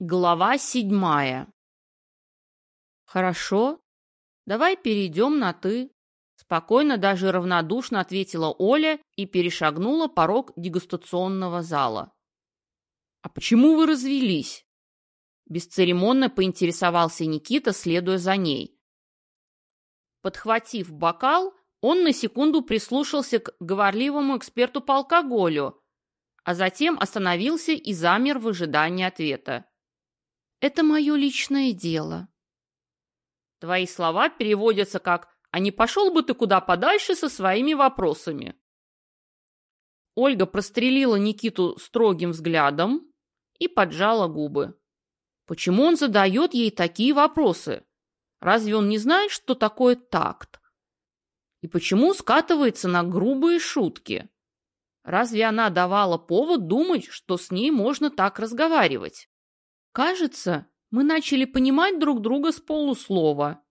Глава седьмая. «Хорошо, давай перейдем на «ты». Спокойно, даже равнодушно ответила Оля и перешагнула порог дегустационного зала. «А почему вы развелись?» Бесцеремонно поинтересовался Никита, следуя за ней. Подхватив бокал, он на секунду прислушался к говорливому эксперту по алкоголю, а затем остановился и замер в ожидании ответа. Это мое личное дело. Твои слова переводятся как «А не пошел бы ты куда подальше со своими вопросами?» Ольга прострелила Никиту строгим взглядом и поджала губы. Почему он задает ей такие вопросы? Разве он не знает, что такое такт? И почему скатывается на грубые шутки? Разве она давала повод думать, что с ней можно так разговаривать? «Кажется, мы начали понимать друг друга с полуслова»,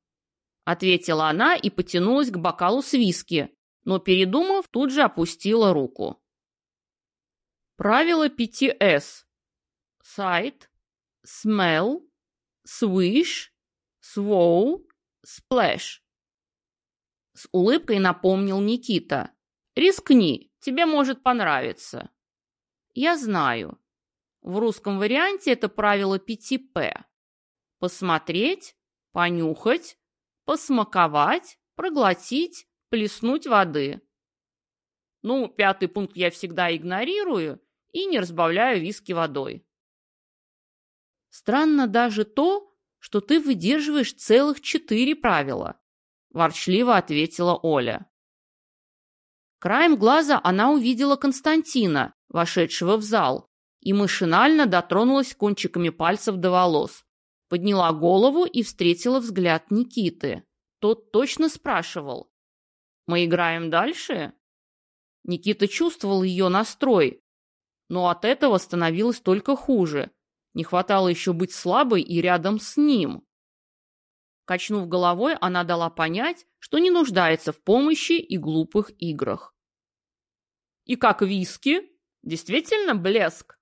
ответила она и потянулась к бокалу с виски, но, передумав, тут же опустила руку. Правило 5С. Sight, Smell, Swish, Swow, Splash. С улыбкой напомнил Никита. «Рискни, тебе может понравиться». «Я знаю. В русском варианте это правило 5П. Посмотреть, понюхать, посмаковать, проглотить, плеснуть воды. Ну, пятый пункт я всегда игнорирую и не разбавляю виски водой. Странно даже то, что ты выдерживаешь целых четыре правила, ворчливо ответила Оля. Краем глаза она увидела Константина, вошедшего в зал, и машинально дотронулась кончиками пальцев до волос. Подняла голову и встретила взгляд Никиты. Тот точно спрашивал. «Мы играем дальше?» Никита чувствовал ее настрой, но от этого становилось только хуже. Не хватало еще быть слабой и рядом с ним. Качнув головой, она дала понять, что не нуждается в помощи и глупых играх. «И как виски? Действительно блеск?»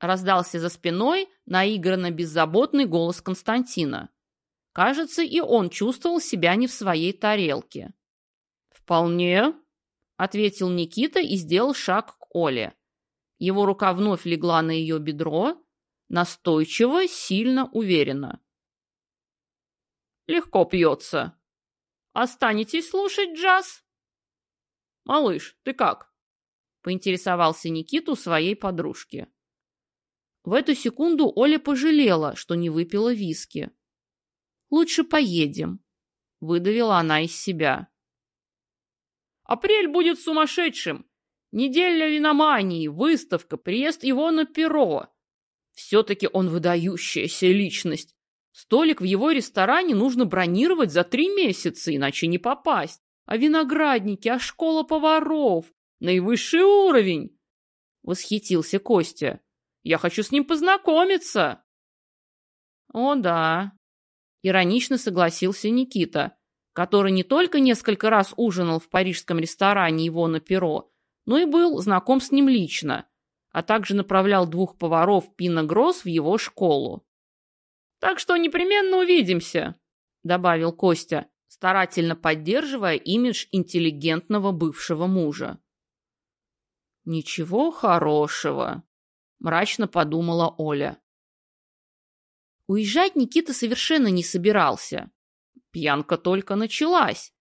Раздался за спиной наигранно беззаботный голос Константина. Кажется, и он чувствовал себя не в своей тарелке. «Вполне», — ответил Никита и сделал шаг к Оле. Его рука вновь легла на ее бедро, настойчиво, сильно уверенно. «Легко пьется. Останетесь слушать джаз?» «Малыш, ты как?» — поинтересовался Никиту своей подружки. В эту секунду Оля пожалела, что не выпила виски. «Лучше поедем», — выдавила она из себя. «Апрель будет сумасшедшим! Неделя виномании, выставка, приезд его на перо. Все-таки он выдающаяся личность. Столик в его ресторане нужно бронировать за три месяца, иначе не попасть. А виноградники, а школа поваров. Наивысший уровень!» Восхитился Костя. Я хочу с ним познакомиться. О, да. Иронично согласился Никита, который не только несколько раз ужинал в парижском ресторане его на перо, но и был знаком с ним лично, а также направлял двух поваров Пина Гросс в его школу. «Так что непременно увидимся», — добавил Костя, старательно поддерживая имидж интеллигентного бывшего мужа. «Ничего хорошего», мрачно подумала Оля. Уезжать Никита совершенно не собирался. Пьянка только началась.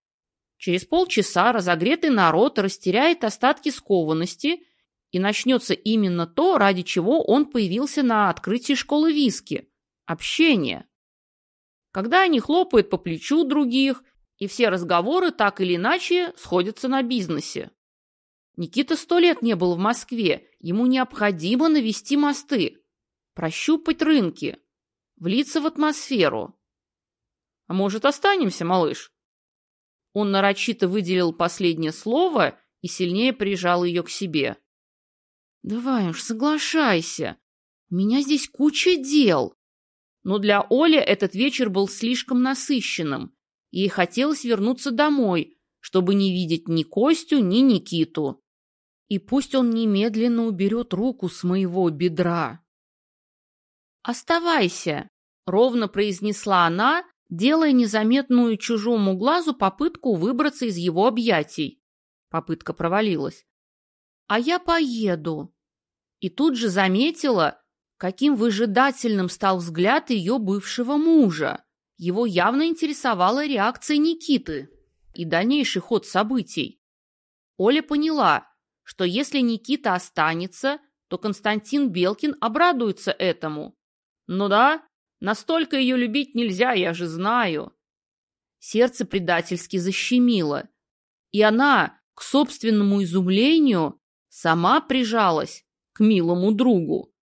Через полчаса разогретый народ растеряет остатки скованности и начнется именно то, ради чего он появился на открытии школы виски – общение. Когда они хлопают по плечу других, и все разговоры так или иначе сходятся на бизнесе. Никита сто лет не был в Москве, ему необходимо навести мосты, прощупать рынки, влиться в атмосферу. А может, останемся, малыш? Он нарочито выделил последнее слово и сильнее прижал ее к себе. Давай уж, соглашайся. У меня здесь куча дел. Но для Оли этот вечер был слишком насыщенным. Ей хотелось вернуться домой, чтобы не видеть ни Костю, ни Никиту. И пусть он немедленно уберет руку с моего бедра. «Оставайся», — ровно произнесла она, делая незаметную чужому глазу попытку выбраться из его объятий. Попытка провалилась. «А я поеду». И тут же заметила, каким выжидательным стал взгляд ее бывшего мужа. Его явно интересовала реакция Никиты и дальнейший ход событий. Оля поняла, что если Никита останется, то Константин Белкин обрадуется этому. Ну да, настолько ее любить нельзя, я же знаю. Сердце предательски защемило, и она, к собственному изумлению, сама прижалась к милому другу.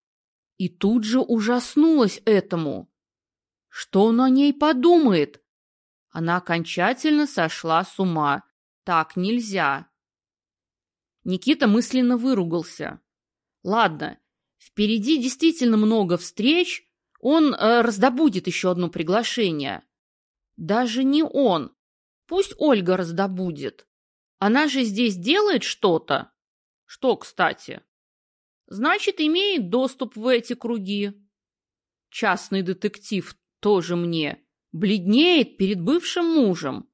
И тут же ужаснулась этому. Что он о ней подумает? Она окончательно сошла с ума. Так нельзя. Никита мысленно выругался. Ладно, впереди действительно много встреч, он э, раздобудет еще одно приглашение. Даже не он. Пусть Ольга раздобудет. Она же здесь делает что-то. Что, кстати? Значит, имеет доступ в эти круги. Частный детектив тоже мне. Бледнеет перед бывшим мужем.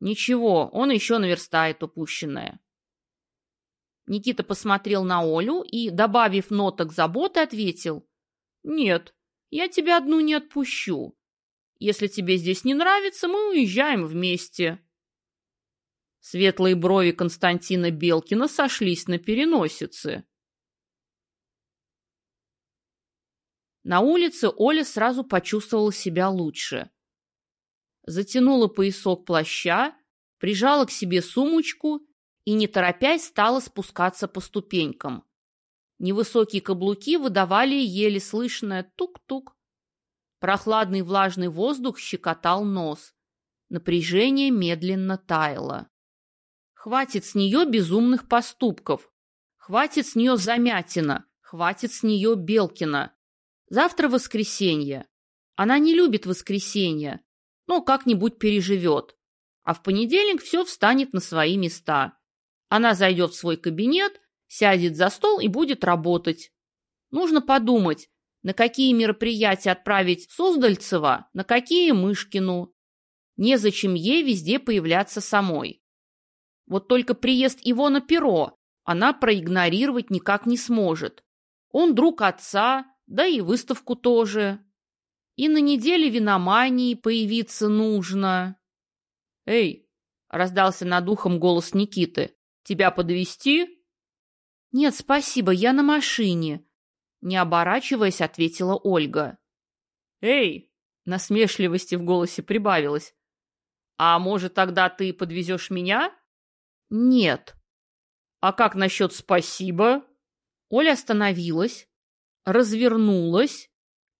Ничего, он еще наверстает упущенное. Никита посмотрел на Олю и, добавив ноток заботы, ответил. «Нет, я тебя одну не отпущу. Если тебе здесь не нравится, мы уезжаем вместе». Светлые брови Константина Белкина сошлись на переносице. На улице Оля сразу почувствовала себя лучше. Затянула поясок плаща, прижала к себе сумочку и, не торопясь, стала спускаться по ступенькам. Невысокие каблуки выдавали еле слышное тук-тук. Прохладный влажный воздух щекотал нос. Напряжение медленно таяло. Хватит с нее безумных поступков. Хватит с нее замятина. Хватит с нее Белкина. Завтра воскресенье. Она не любит воскресенье, но как-нибудь переживет. А в понедельник все встанет на свои места. Она зайдет в свой кабинет, сядет за стол и будет работать. Нужно подумать, на какие мероприятия отправить Суздальцева, на какие Мышкину. Незачем ей везде появляться самой. Вот только приезд его на перо она проигнорировать никак не сможет. Он друг отца, да и выставку тоже. И на неделе виномании появиться нужно. «Эй!» — раздался над ухом голос Никиты. «Тебя подвести? «Нет, спасибо, я на машине», — не оборачиваясь, ответила Ольга. «Эй!» — насмешливости в голосе прибавилось. «А может, тогда ты подвезешь меня?» «Нет». «А как насчет спасибо?» Оля остановилась, развернулась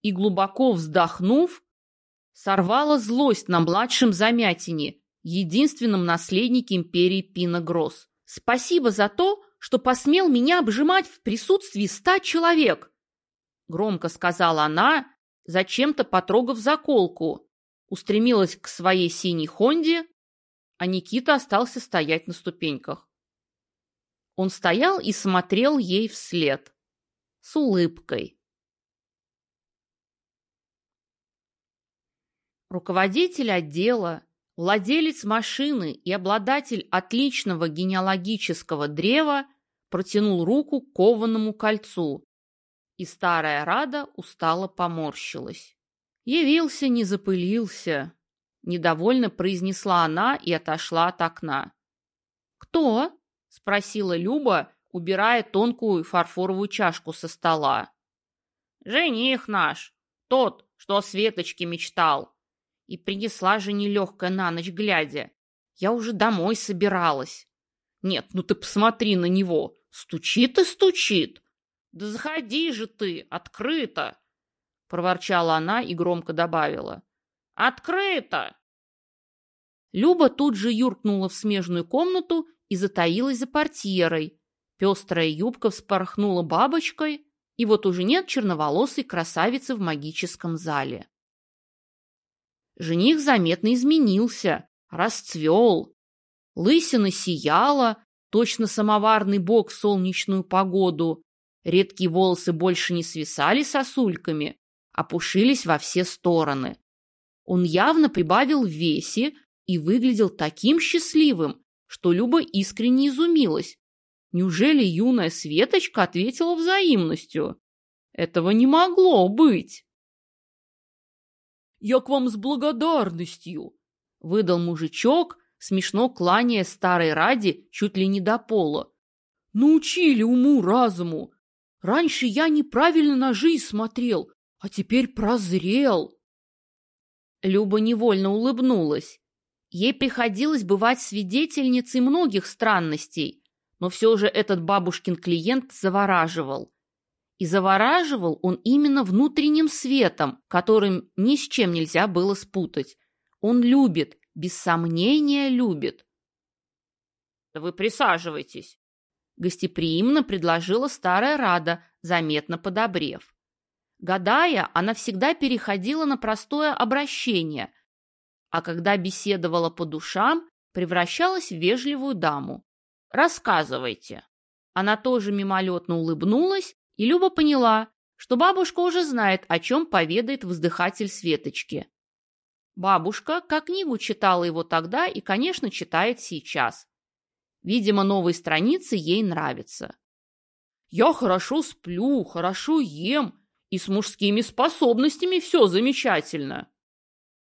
и, глубоко вздохнув, сорвала злость на младшем Замятине, единственном наследнике империи Пиногросс. «Спасибо за то, что посмел меня обжимать в присутствии ста человек!» Громко сказала она, зачем-то потрогав заколку, устремилась к своей синей Хонде, а Никита остался стоять на ступеньках. Он стоял и смотрел ей вслед с улыбкой. Руководитель отдела, владелец машины и обладатель отличного генеалогического древа протянул руку к кованому кольцу, и старая Рада устало поморщилась. «Явился, не запылился», — недовольно произнесла она и отошла от окна. «Кто?» — спросила Люба, убирая тонкую фарфоровую чашку со стола. «Жених наш, тот, что о Светочке мечтал. И принесла же нелегкая на ночь глядя. Я уже домой собиралась. Нет, ну ты посмотри на него, стучит и стучит. Да заходи же ты, открыто!» Проворчала она и громко добавила. «Открыто!» Люба тут же юркнула в смежную комнату и затаилась за портьерой, Пестрая юбка вспорхнула бабочкой, и вот уже нет черноволосой красавицы в магическом зале. Жених заметно изменился, расцвел. Лысина сияла, точно самоварный бог в солнечную погоду, Редкие волосы больше не свисали сосульками, а пушились во все стороны. Он явно прибавил в весе и выглядел таким счастливым, что Люба искренне изумилась. Неужели юная Светочка ответила взаимностью? Этого не могло быть. «Я к вам с благодарностью», — выдал мужичок, смешно кланяя старой ради чуть ли не до пола. «Научили уму-разуму. Раньше я неправильно на жизнь смотрел, а теперь прозрел». Люба невольно улыбнулась. Ей приходилось бывать свидетельницей многих странностей, но все же этот бабушкин клиент завораживал. И завораживал он именно внутренним светом, которым ни с чем нельзя было спутать. Он любит, без сомнения любит. «Вы присаживайтесь», — гостеприимно предложила старая Рада, заметно подобрев. Гадая, она всегда переходила на простое обращение, а когда беседовала по душам, превращалась в вежливую даму. «Рассказывайте». Она тоже мимолетно улыбнулась, и Люба поняла, что бабушка уже знает, о чем поведает вздыхатель Светочки. Бабушка как книгу читала его тогда и, конечно, читает сейчас. Видимо, новые страницы ей нравятся. «Я хорошо сплю, хорошо ем, и с мужскими способностями все замечательно».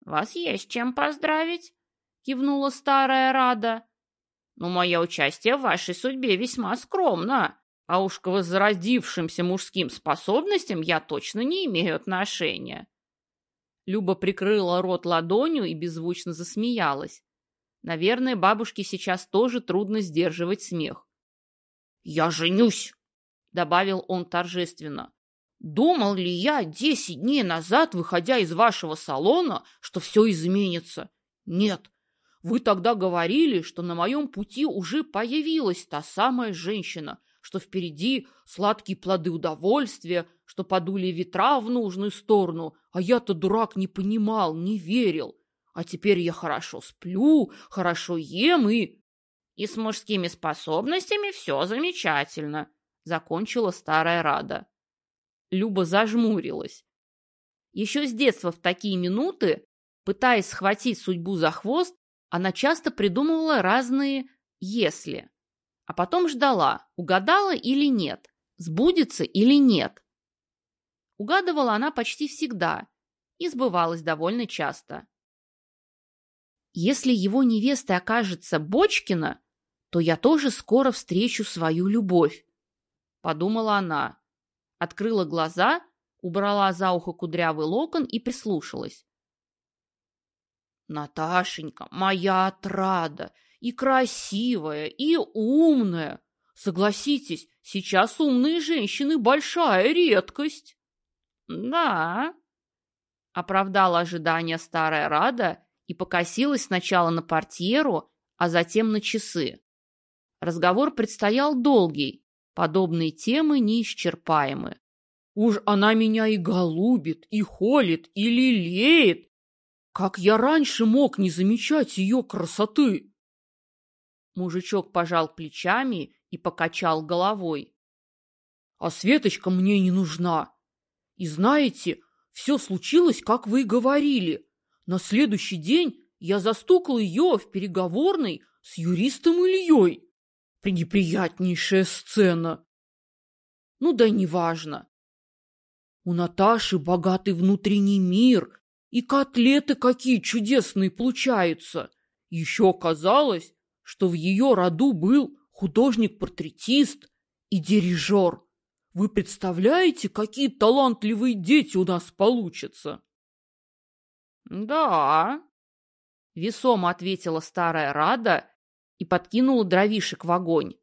«Вас есть чем поздравить», — кивнула старая Рада. «Но мое участие в вашей судьбе весьма скромно, а уж к возродившимся мужским способностям я точно не имею отношения». Люба прикрыла рот ладонью и беззвучно засмеялась. Наверное, бабушке сейчас тоже трудно сдерживать смех. «Я женюсь!» — добавил он торжественно. Думал ли я десять дней назад, выходя из вашего салона, что все изменится? Нет. Вы тогда говорили, что на моем пути уже появилась та самая женщина, что впереди сладкие плоды удовольствия, что подули ветра в нужную сторону, а я-то, дурак, не понимал, не верил. А теперь я хорошо сплю, хорошо ем и... И с мужскими способностями все замечательно, закончила старая Рада. Люба зажмурилась. Еще с детства в такие минуты, пытаясь схватить судьбу за хвост, она часто придумывала разные «если». А потом ждала, угадала или нет, сбудется или нет. Угадывала она почти всегда и сбывалась довольно часто. Если его невестой окажется Бочкина, то я тоже скоро встречу свою любовь, подумала она открыла глаза, убрала за ухо кудрявый локон и прислушалась. «Наташенька, моя отрада, и красивая, и умная. Согласитесь, сейчас умные женщины – большая редкость». «Да», – оправдала ожидания старая Рада и покосилась сначала на портьеру, а затем на часы. Разговор предстоял долгий, Подобные темы неисчерпаемы. Уж она меня и голубит, и холит, и лелеет. Как я раньше мог не замечать ее красоты? Мужичок пожал плечами и покачал головой. А Светочка мне не нужна. И знаете, все случилось, как вы и говорили. На следующий день я застукал ее в переговорной с юристом Ильей. Пренеприятнейшая сцена. Ну да неважно. У Наташи богатый внутренний мир, и котлеты какие чудесные получаются. Еще оказалось, что в ее роду был художник-портретист и дирижер. Вы представляете, какие талантливые дети у нас получатся? Да, весомо ответила старая Рада и подкинула дровишек в огонь.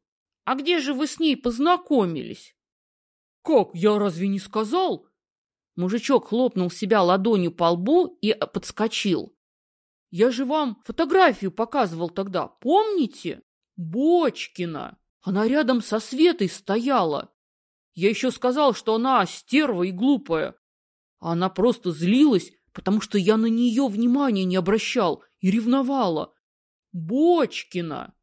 «А где же вы с ней познакомились?» «Как, я разве не сказал?» Мужичок хлопнул себя ладонью по лбу и подскочил. «Я же вам фотографию показывал тогда, помните? Бочкина! Она рядом со Светой стояла. Я еще сказал, что она стерва и глупая. А она просто злилась, потому что я на нее внимания не обращал и ревновала. Бочкина.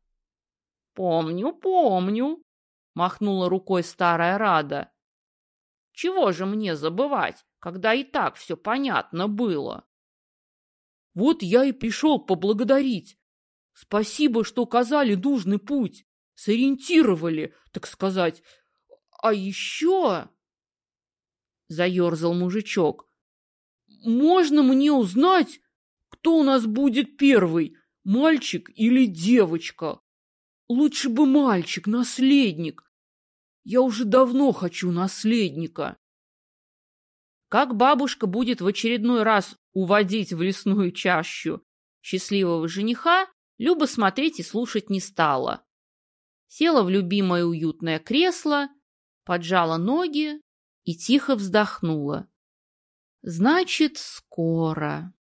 Помню, помню, махнула рукой старая Рада. Чего же мне забывать, когда и так все понятно было? Вот я и пришел поблагодарить. Спасибо, что указали нужный путь, сориентировали, так сказать. А еще... Заерзал мужичок. Можно мне узнать, кто у нас будет первый, мальчик или девочка? Лучше бы мальчик, наследник. Я уже давно хочу наследника. Как бабушка будет в очередной раз уводить в лесную чащу счастливого жениха, Люба смотреть и слушать не стала. Села в любимое уютное кресло, поджала ноги и тихо вздохнула. Значит, скоро.